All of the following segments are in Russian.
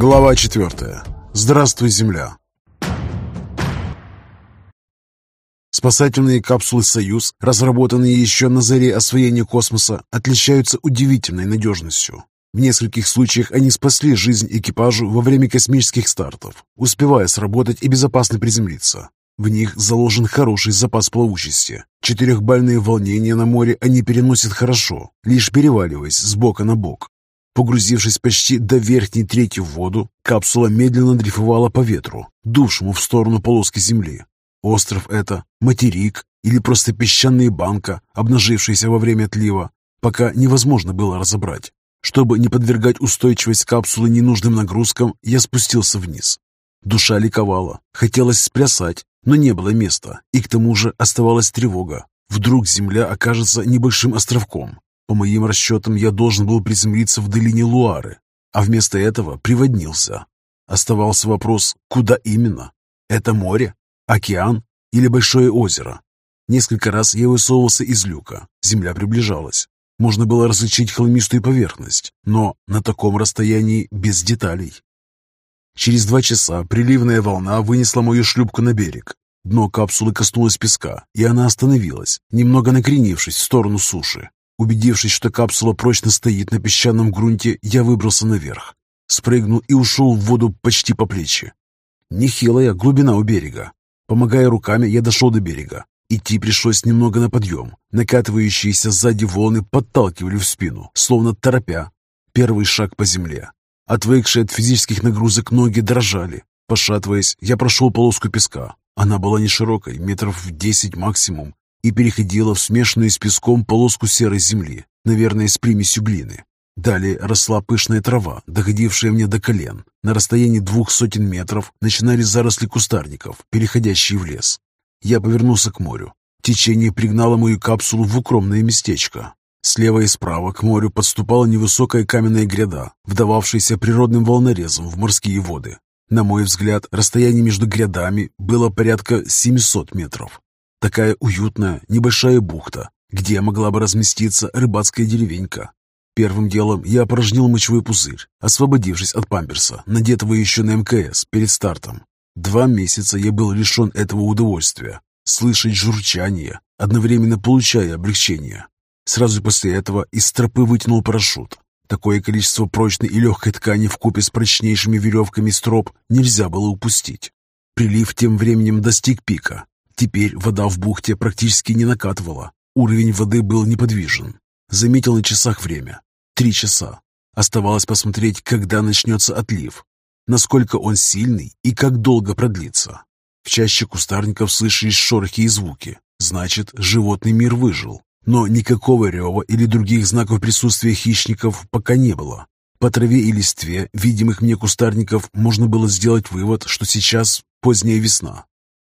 Глава 4. Здравствуй, Земля. Спасательные капсулы «Союз», разработанные еще на заре освоения космоса, отличаются удивительной надежностью. В нескольких случаях они спасли жизнь экипажу во время космических стартов, успевая сработать и безопасно приземлиться. В них заложен хороший запас плавучести. Четырехбальные волнения на море они переносят хорошо, лишь переваливаясь с бока на бок. Погрузившись почти до верхней трети в воду, капсула медленно дрейфовала по ветру, дувшему в сторону полоски земли. Остров это, материк или просто песчаная банка, обнажившаяся во время отлива, пока невозможно было разобрать. Чтобы не подвергать устойчивость капсулы ненужным нагрузкам, я спустился вниз. Душа ликовала, хотелось сплясать, но не было места, и к тому же оставалась тревога. Вдруг земля окажется небольшим островком. По моим расчетам, я должен был приземлиться в долине Луары, а вместо этого приводнился. Оставался вопрос, куда именно? Это море? Океан? Или большое озеро? Несколько раз я высовывался из люка. Земля приближалась. Можно было различить холмистую поверхность, но на таком расстоянии без деталей. Через два часа приливная волна вынесла мою шлюпку на берег. Дно капсулы коснулось песка, и она остановилась, немного накренившись в сторону суши. Убедившись, что капсула прочно стоит на песчаном грунте, я выбрался наверх. Спрыгнул и ушел в воду почти по плечи. Нехилая глубина у берега. Помогая руками, я дошел до берега. Идти пришлось немного на подъем. Накатывающиеся сзади волны подталкивали в спину, словно торопя. Первый шаг по земле. Отвыкшие от физических нагрузок ноги дрожали. Пошатываясь, я прошел полоску песка. Она была не широкой, метров в десять максимум, и переходила в смешанную с песком полоску серой земли, наверное, с примесью глины. Далее росла пышная трава, доходившая мне до колен. На расстоянии двух сотен метров начинались заросли кустарников, переходящие в лес. Я повернулся к морю. Течение пригнало мою капсулу в укромное местечко. Слева и справа к морю подступала невысокая каменная гряда, вдававшаяся природным волнорезом в морские воды. На мой взгляд, расстояние между грядами было порядка 700 метров. Такая уютная небольшая бухта, где могла бы разместиться рыбацкая деревенька. Первым делом я опорожнил мочевой пузырь, освободившись от памперса, надетого еще на МКС перед стартом. Два месяца я был лишен этого удовольствия, слышать журчание, одновременно получая облегчение. Сразу после этого из тропы вытянул парашют. Такое количество прочной и легкой ткани в купе с прочнейшими веревками строп нельзя было упустить. Прилив тем временем достиг пика, Теперь вода в бухте практически не накатывала. Уровень воды был неподвижен. Заметил на часах время. Три часа. Оставалось посмотреть, когда начнется отлив. Насколько он сильный и как долго продлится. В чаще кустарников слышались шорохи и звуки. Значит, животный мир выжил. Но никакого рева или других знаков присутствия хищников пока не было. По траве и листве, видимых мне кустарников, можно было сделать вывод, что сейчас поздняя весна.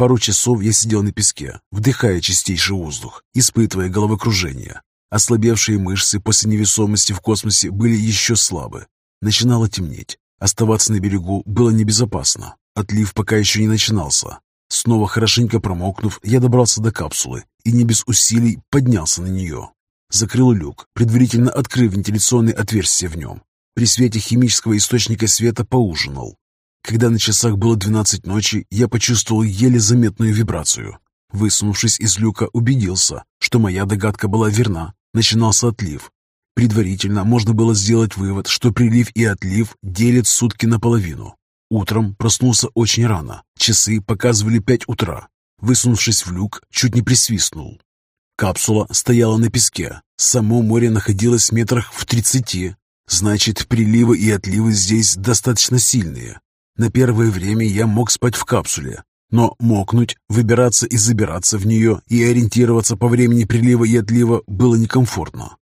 Пару часов я сидел на песке, вдыхая чистейший воздух, испытывая головокружение. Ослабевшие мышцы после невесомости в космосе были еще слабы. Начинало темнеть. Оставаться на берегу было небезопасно. Отлив пока еще не начинался. Снова хорошенько промокнув, я добрался до капсулы и не без усилий поднялся на нее. Закрыл люк, предварительно открыв вентиляционные отверстия в нем. При свете химического источника света поужинал. Когда на часах было двенадцать ночи, я почувствовал еле заметную вибрацию. Высунувшись из люка, убедился, что моя догадка была верна. Начинался отлив. Предварительно можно было сделать вывод, что прилив и отлив делят сутки наполовину. Утром проснулся очень рано. Часы показывали пять утра. Высунувшись в люк, чуть не присвистнул. Капсула стояла на песке. Само море находилось в метрах в тридцати. Значит, приливы и отливы здесь достаточно сильные. На первое время я мог спать в капсуле, но мокнуть, выбираться и забираться в нее и ориентироваться по времени прилива и отлива было некомфортно.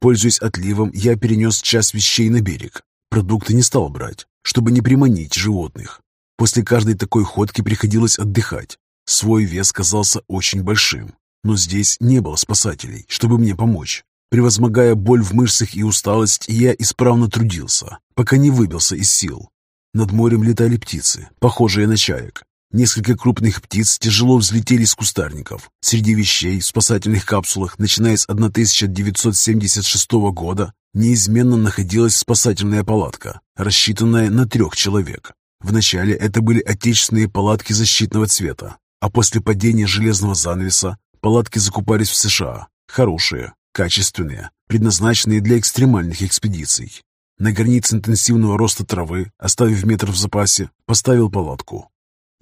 Пользуясь отливом, я перенес часть вещей на берег. Продукты не стал брать, чтобы не приманить животных. После каждой такой ходки приходилось отдыхать. Свой вес казался очень большим, но здесь не было спасателей, чтобы мне помочь. Превозмогая боль в мышцах и усталость, я исправно трудился, пока не выбился из сил. Над морем летали птицы, похожие на чаек. Несколько крупных птиц тяжело взлетели с кустарников. Среди вещей в спасательных капсулах, начиная с 1976 года, неизменно находилась спасательная палатка, рассчитанная на трех человек. Вначале это были отечественные палатки защитного цвета, а после падения железного занавеса палатки закупались в США. Хорошие, качественные, предназначенные для экстремальных экспедиций. На границе интенсивного роста травы, оставив метр в запасе, поставил палатку.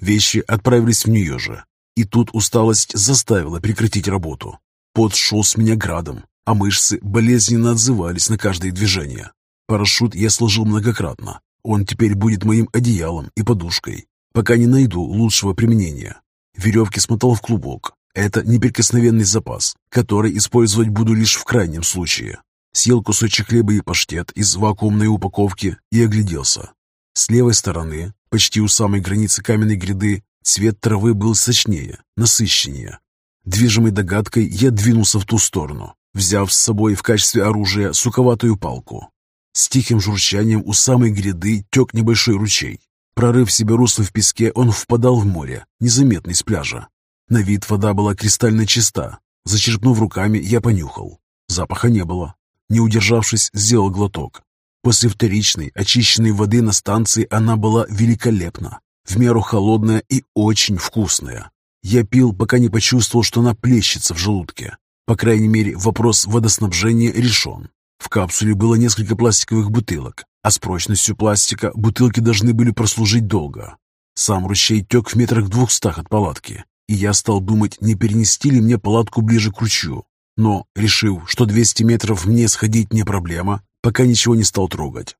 Вещи отправились в нее же. И тут усталость заставила прекратить работу. Пот шел с меня градом, а мышцы болезненно отзывались на каждое движение. Парашют я сложил многократно. Он теперь будет моим одеялом и подушкой, пока не найду лучшего применения. Веревки смотал в клубок. Это неприкосновенный запас, который использовать буду лишь в крайнем случае. Съел кусочек хлеба и паштет из вакуумной упаковки и огляделся. С левой стороны, почти у самой границы каменной гряды, цвет травы был сочнее, насыщеннее. Движимой догадкой я двинулся в ту сторону, взяв с собой в качестве оружия суковатую палку. С тихим журчанием у самой гряды тек небольшой ручей. Прорыв себе русло в песке, он впадал в море, незаметный с пляжа. На вид вода была кристально чиста. Зачерпнув руками, я понюхал. Запаха не было. Не удержавшись, сделал глоток. После вторичной, очищенной воды на станции она была великолепна, в меру холодная и очень вкусная. Я пил, пока не почувствовал, что она плещется в желудке. По крайней мере, вопрос водоснабжения решен. В капсуле было несколько пластиковых бутылок, а с прочностью пластика бутылки должны были прослужить долго. Сам ручей тек в метрах двухстах от палатки, и я стал думать, не перенести ли мне палатку ближе к ручью. Но, решив, что 200 метров мне сходить не проблема, пока ничего не стал трогать.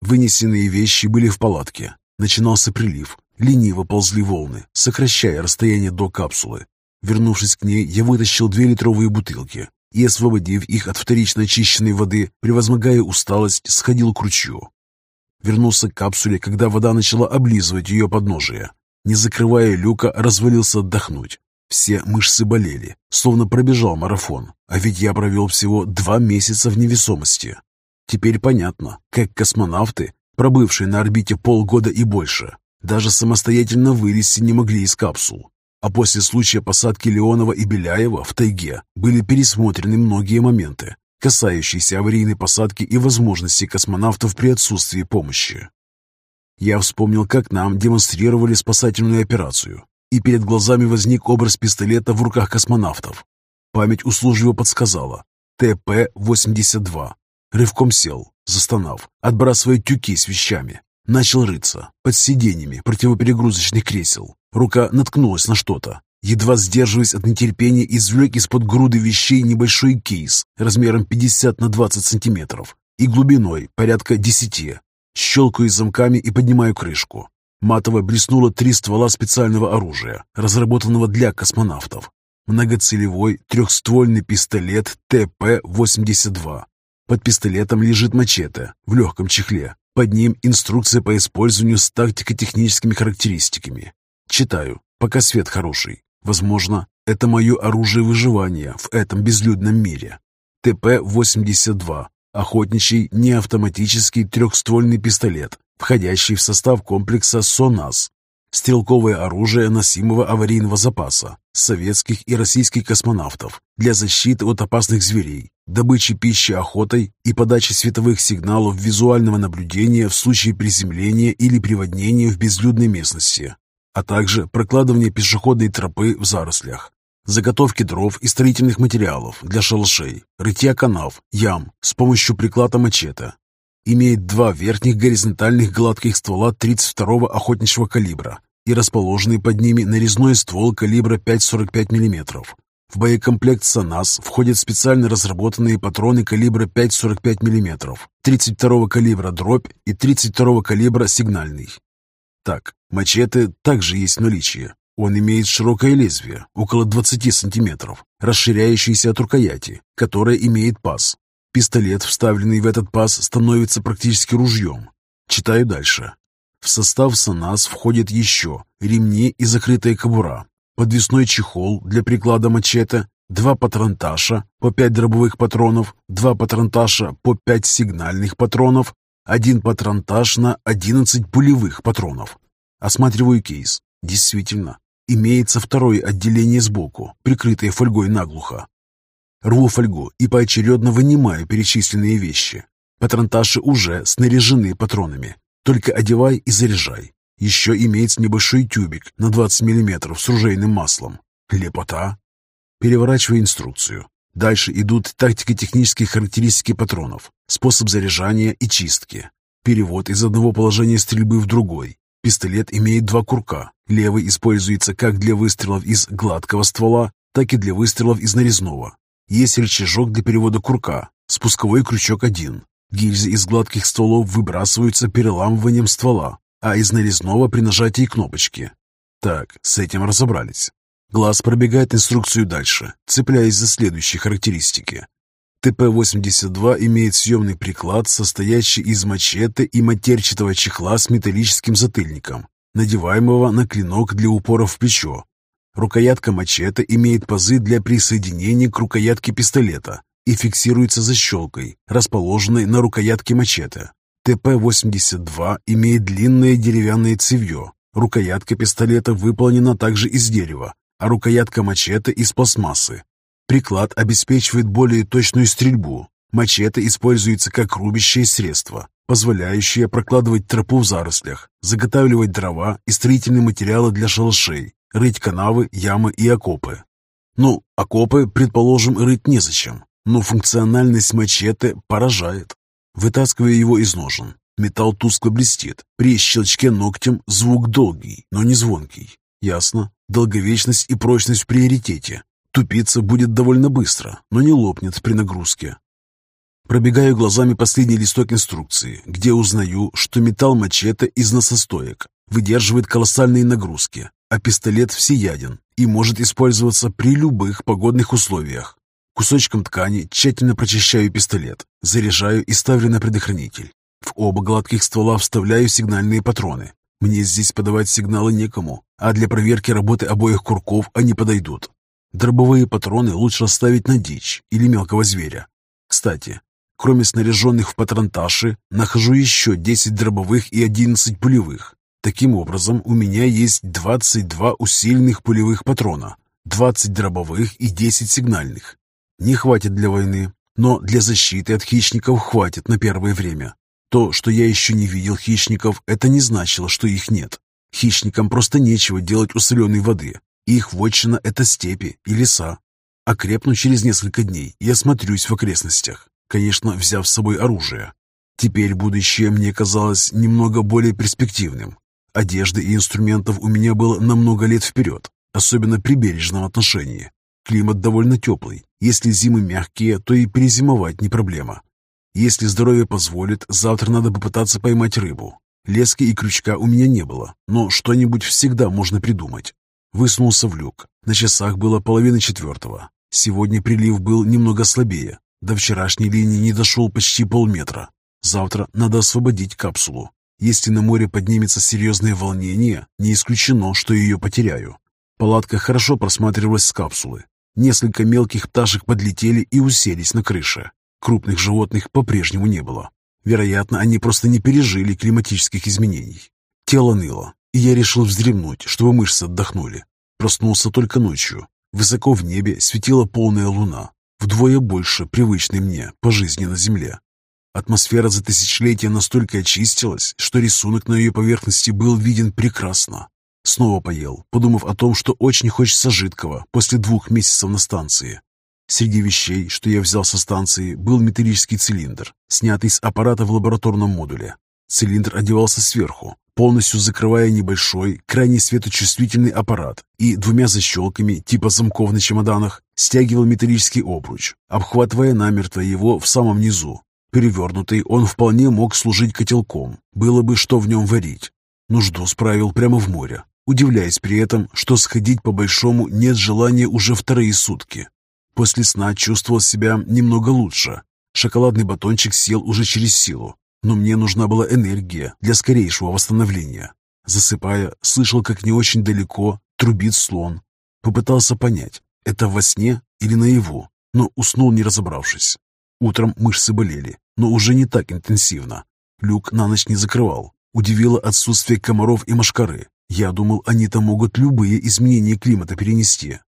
Вынесенные вещи были в палатке. Начинался прилив. Лениво ползли волны, сокращая расстояние до капсулы. Вернувшись к ней, я вытащил две литровые бутылки и, освободив их от вторично очищенной воды, превозмогая усталость, сходил к ручью. Вернулся к капсуле, когда вода начала облизывать ее подножие. Не закрывая люка, развалился отдохнуть. Все мышцы болели, словно пробежал марафон, а ведь я провел всего два месяца в невесомости. Теперь понятно, как космонавты, пробывшие на орбите полгода и больше, даже самостоятельно вылезти не могли из капсул. А после случая посадки Леонова и Беляева в тайге были пересмотрены многие моменты, касающиеся аварийной посадки и возможности космонавтов при отсутствии помощи. Я вспомнил, как нам демонстрировали спасательную операцию, и перед глазами возник образ пистолета в руках космонавтов. Память услужливо подсказала. ТП-82. Рывком сел, застонав, отбрасывая тюки с вещами. Начал рыться под сиденьями противоперегрузочных кресел. Рука наткнулась на что-то. Едва сдерживаясь от нетерпения, извлек из-под груды вещей небольшой кейс размером 50 на 20 сантиметров и глубиной порядка 10. Щелкаю замками и поднимаю крышку. Матово блеснуло три ствола специального оружия, разработанного для космонавтов. Многоцелевой трехствольный пистолет ТП-82. Под пистолетом лежит мачете в легком чехле, под ним инструкция по использованию с тактико-техническими характеристиками. Читаю, пока свет хороший. Возможно, это мое оружие выживания в этом безлюдном мире. ТП-82. Охотничий неавтоматический трехствольный пистолет, входящий в состав комплекса СОНАС. Стрелковое оружие носимого аварийного запаса советских и российских космонавтов для защиты от опасных зверей, добычи пищи охотой и подачи световых сигналов визуального наблюдения в случае приземления или приводнения в безлюдной местности, а также прокладывание пешеходной тропы в зарослях, заготовки дров и строительных материалов для шалашей, рытья канав, ям с помощью приклада мачете. Имеет два верхних горизонтальных гладких ствола 32-го охотничьего калибра и расположенный под ними нарезной ствол калибра 5,45 мм. В боекомплект «САНАС» входят специально разработанные патроны калибра 5,45 мм, 32-го калибра дробь и 32-го калибра сигнальный. Так, мачете также есть в наличии. Он имеет широкое лезвие, около 20 сантиметров, расширяющееся от рукояти, которая имеет паз. Пистолет, вставленный в этот паз, становится практически ружьем. Читаю дальше. В состав САНАС входят еще ремни и закрытая кобура, подвесной чехол для приклада мачете, два патронташа по пять дробовых патронов, два патронташа по пять сигнальных патронов, один патронтаж на 11 пулевых патронов. Осматриваю кейс. Действительно, имеется второе отделение сбоку, прикрытое фольгой наглухо. Рву фольгу и поочередно вынимаю перечисленные вещи. Патронташи уже снаряжены патронами. Только одевай и заряжай. Еще имеется небольшой тюбик на 20 мм с ружейным маслом. Лепота. Переворачивай инструкцию. Дальше идут тактико-технические характеристики патронов, способ заряжания и чистки. Перевод из одного положения стрельбы в другой. Пистолет имеет два курка. Левый используется как для выстрелов из гладкого ствола, так и для выстрелов из нарезного. Есть рычажок для перевода курка, спусковой крючок один. Гильзы из гладких стволов выбрасываются переламыванием ствола, а из нарезного при нажатии кнопочки. Так, с этим разобрались. Глаз пробегает инструкцию дальше, цепляясь за следующие характеристики. ТП-82 имеет съемный приклад, состоящий из мачете и матерчатого чехла с металлическим затыльником, надеваемого на клинок для упора в плечо. Рукоятка мачете имеет пазы для присоединения к рукоятке пистолета и фиксируется защелкой, расположенной на рукоятке мачете. ТП-82 имеет длинное деревянное цевье. Рукоятка пистолета выполнена также из дерева, а рукоятка мачете из пластмассы. Приклад обеспечивает более точную стрельбу. Мачете используется как рубящее средство, позволяющее прокладывать тропу в зарослях, заготавливать дрова и строительные материалы для шалашей, рыть канавы, ямы и окопы. Ну, окопы, предположим, рыть незачем, но функциональность мачете поражает. Вытаскивая его из ножен, металл тускло блестит. При щелчке ногтем звук долгий, но не звонкий. Ясно, долговечность и прочность в приоритете. Тупиться будет довольно быстро, но не лопнет при нагрузке. Пробегаю глазами последний листок инструкции, где узнаю, что металл мачете из носостоек выдерживает колоссальные нагрузки, а пистолет всеяден и может использоваться при любых погодных условиях. Кусочком ткани тщательно прочищаю пистолет, заряжаю и ставлю на предохранитель. В оба гладких ствола вставляю сигнальные патроны. Мне здесь подавать сигналы некому, а для проверки работы обоих курков они подойдут. Дробовые патроны лучше оставить на дичь или мелкого зверя. Кстати, кроме снаряженных в патронташи, нахожу еще 10 дробовых и 11 пулевых. Таким образом, у меня есть 22 усиленных пулевых патрона, 20 дробовых и 10 сигнальных. Не хватит для войны, но для защиты от хищников хватит на первое время. То, что я еще не видел хищников, это не значило, что их нет. Хищникам просто нечего делать у соленой воды, их вотчина — это степи и леса. Окрепну через несколько дней и осмотрюсь в окрестностях, конечно, взяв с собой оружие. Теперь будущее мне казалось немного более перспективным. Одежды и инструментов у меня было на много лет вперед, особенно при бережном отношении. Климат довольно теплый. Если зимы мягкие, то и перезимовать не проблема. Если здоровье позволит, завтра надо попытаться поймать рыбу. Лески и крючка у меня не было, но что-нибудь всегда можно придумать. Высунулся в люк. На часах было половина четвертого. Сегодня прилив был немного слабее. До вчерашней линии не дошел почти полметра. Завтра надо освободить капсулу. Если на море поднимется серьезное волнение, не исключено, что ее потеряю. Палатка хорошо просматривалась с капсулы. Несколько мелких пташек подлетели и уселись на крыше. Крупных животных по-прежнему не было. Вероятно, они просто не пережили климатических изменений. Тело ныло, и я решил вздремнуть, чтобы мышцы отдохнули. Проснулся только ночью. Высоко в небе светила полная луна, вдвое больше привычной мне по жизни на Земле. Атмосфера за тысячелетия настолько очистилась, что рисунок на ее поверхности был виден прекрасно. Снова поел, подумав о том, что очень хочется жидкого после двух месяцев на станции. Среди вещей, что я взял со станции, был металлический цилиндр, снятый с аппарата в лабораторном модуле. Цилиндр одевался сверху, полностью закрывая небольшой, крайне светочувствительный аппарат и двумя защелками типа замков на чемоданах стягивал металлический обруч, обхватывая намертво его в самом низу. Перевернутый он вполне мог служить котелком, было бы что в нем варить. Нужду справил прямо в море, удивляясь при этом, что сходить по-большому нет желания уже вторые сутки. После сна чувствовал себя немного лучше. Шоколадный батончик сел уже через силу, но мне нужна была энергия для скорейшего восстановления. Засыпая, слышал, как не очень далеко трубит слон. Попытался понять, это во сне или наяву, но уснул, не разобравшись. Утром мышцы болели, но уже не так интенсивно. Люк на ночь не закрывал. Удивило отсутствие комаров и мошкары. Я думал, они-то могут любые изменения климата перенести.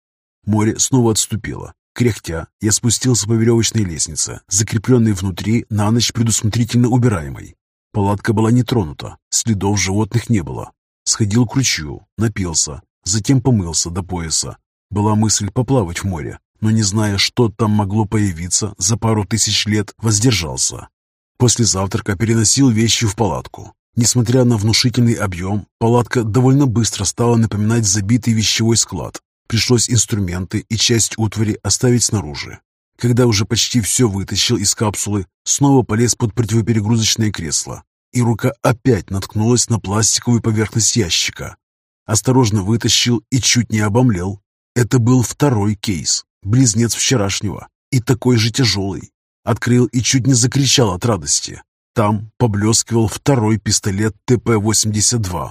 Море снова отступило, Кряхтя, я спустился по веревочной лестнице, закрепленной внутри, на ночь предусмотрительно убираемой. Палатка была не тронута, следов животных не было. Сходил к ручью, напился, затем помылся до пояса. Была мысль поплавать в море, но не зная, что там могло появиться, за пару тысяч лет воздержался. После завтрака переносил вещи в палатку. Несмотря на внушительный объем, палатка довольно быстро стала напоминать забитый вещевой склад. Пришлось инструменты и часть утвари оставить снаружи. Когда уже почти все вытащил из капсулы, снова полез под противоперегрузочное кресло, и рука опять наткнулась на пластиковую поверхность ящика. Осторожно вытащил и чуть не обомлел. Это был второй кейс, близнец вчерашнего, и такой же тяжелый. Открыл и чуть не закричал от радости. Там поблескивал второй пистолет ТП-82.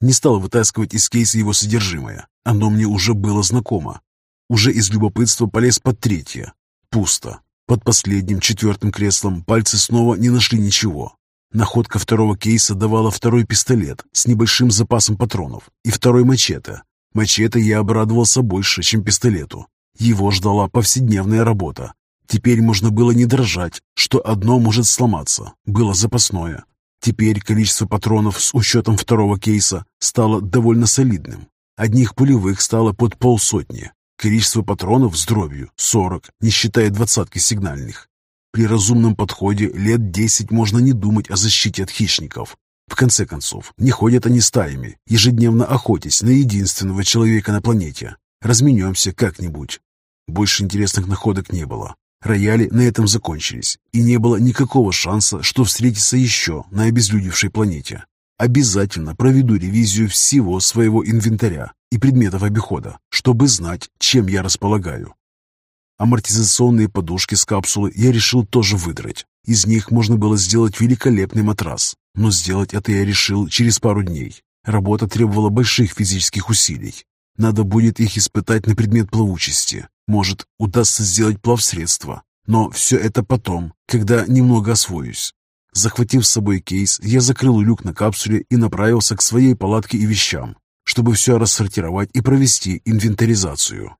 Не стал вытаскивать из кейса его содержимое. Оно мне уже было знакомо. Уже из любопытства полез под третье. Пусто. Под последним, четвертым креслом пальцы снова не нашли ничего. Находка второго кейса давала второй пистолет с небольшим запасом патронов и второй мачете. Мачете я обрадовался больше, чем пистолету. Его ждала повседневная работа. Теперь можно было не дрожать, что одно может сломаться. Было запасное. Теперь количество патронов с учетом второго кейса стало довольно солидным. Одних пулевых стало под полсотни. Количество патронов с дробью – 40, не считая двадцатки сигнальных. При разумном подходе лет 10 можно не думать о защите от хищников. В конце концов, не ходят они стаями, ежедневно охотясь на единственного человека на планете. Разменемся как-нибудь. Больше интересных находок не было. Рояли на этом закончились, и не было никакого шанса, что встретиться еще на обезлюдевшей планете. Обязательно проведу ревизию всего своего инвентаря и предметов обихода, чтобы знать, чем я располагаю. Амортизационные подушки с капсулы я решил тоже выдрать. Из них можно было сделать великолепный матрас, но сделать это я решил через пару дней. Работа требовала больших физических усилий. Надо будет их испытать на предмет плавучести. Может, удастся сделать плавсредство. Но все это потом, когда немного освоюсь. Захватив с собой кейс, я закрыл люк на капсуле и направился к своей палатке и вещам, чтобы все рассортировать и провести инвентаризацию.